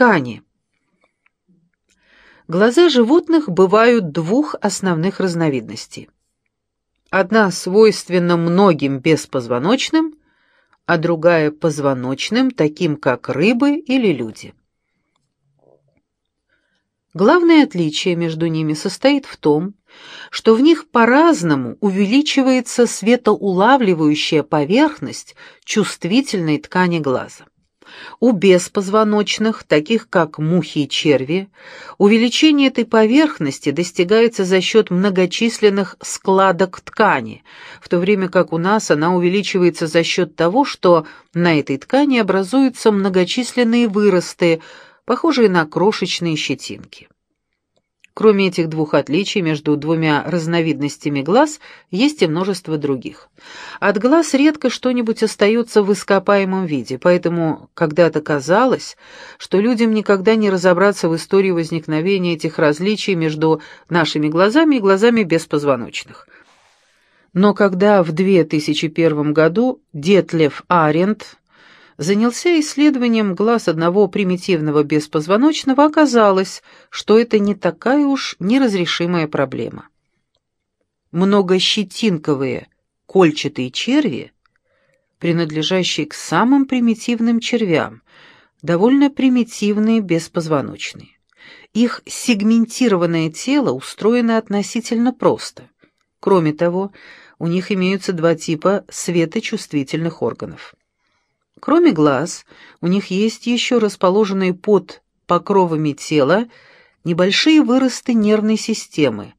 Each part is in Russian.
ткани. Глаза животных бывают двух основных разновидностей. Одна свойственна многим беспозвоночным, а другая позвоночным, таким как рыбы или люди. Главное отличие между ними состоит в том, что в них по-разному увеличивается светоулавливающая поверхность чувствительной ткани глаза. У беспозвоночных, таких как мухи и черви, увеличение этой поверхности достигается за счет многочисленных складок ткани, в то время как у нас она увеличивается за счет того, что на этой ткани образуются многочисленные выросты, похожие на крошечные щетинки. Кроме этих двух отличий между двумя разновидностями глаз, есть и множество других. От глаз редко что-нибудь остается в ископаемом виде, поэтому когда-то казалось, что людям никогда не разобраться в истории возникновения этих различий между нашими глазами и глазами беспозвоночных. Но когда в 2001 году Детлев Аренд занялся исследованием глаз одного примитивного беспозвоночного, оказалось, что это не такая уж неразрешимая проблема. Многощетинковые кольчатые черви, принадлежащие к самым примитивным червям, довольно примитивные беспозвоночные. Их сегментированное тело устроено относительно просто. Кроме того, у них имеются два типа светочувствительных органов. Кроме глаз, у них есть еще расположенные под покровами тела небольшие выросты нервной системы,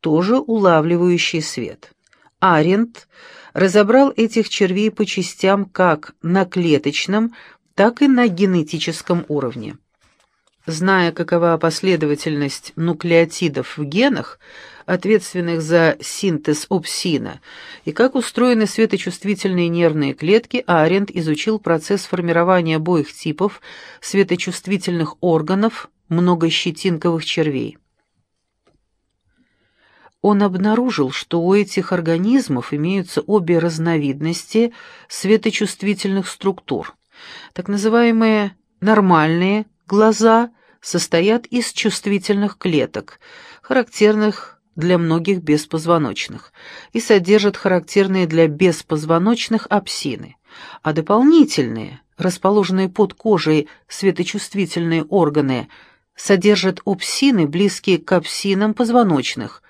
тоже улавливающие свет. Аренд разобрал этих червей по частям как на клеточном, так и на генетическом уровне. Зная, какова последовательность нуклеотидов в генах, ответственных за синтез опсина, и как устроены светочувствительные нервные клетки, Аренд изучил процесс формирования обоих типов светочувствительных органов многощетинковых червей. Он обнаружил, что у этих организмов имеются обе разновидности светочувствительных структур, так называемые нормальные глаза состоят из чувствительных клеток, характерных для многих беспозвоночных, и содержат характерные для беспозвоночных апсины, а дополнительные, расположенные под кожей светочувствительные органы, содержат опсины, близкие к апсинам позвоночных.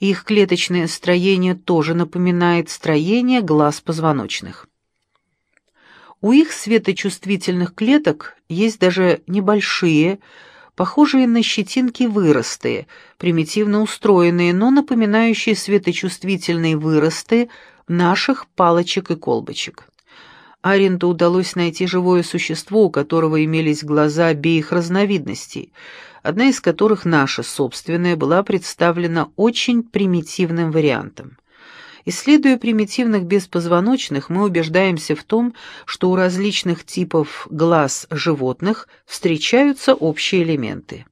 Их клеточное строение тоже напоминает строение глаз позвоночных. У их светочувствительных клеток есть даже небольшие, похожие на щетинки выросты, примитивно устроенные, но напоминающие светочувствительные выросты наших палочек и колбочек. Аренду удалось найти живое существо, у которого имелись глаза обеих разновидностей, одна из которых наша собственная была представлена очень примитивным вариантом. Исследуя примитивных беспозвоночных, мы убеждаемся в том, что у различных типов глаз животных встречаются общие элементы.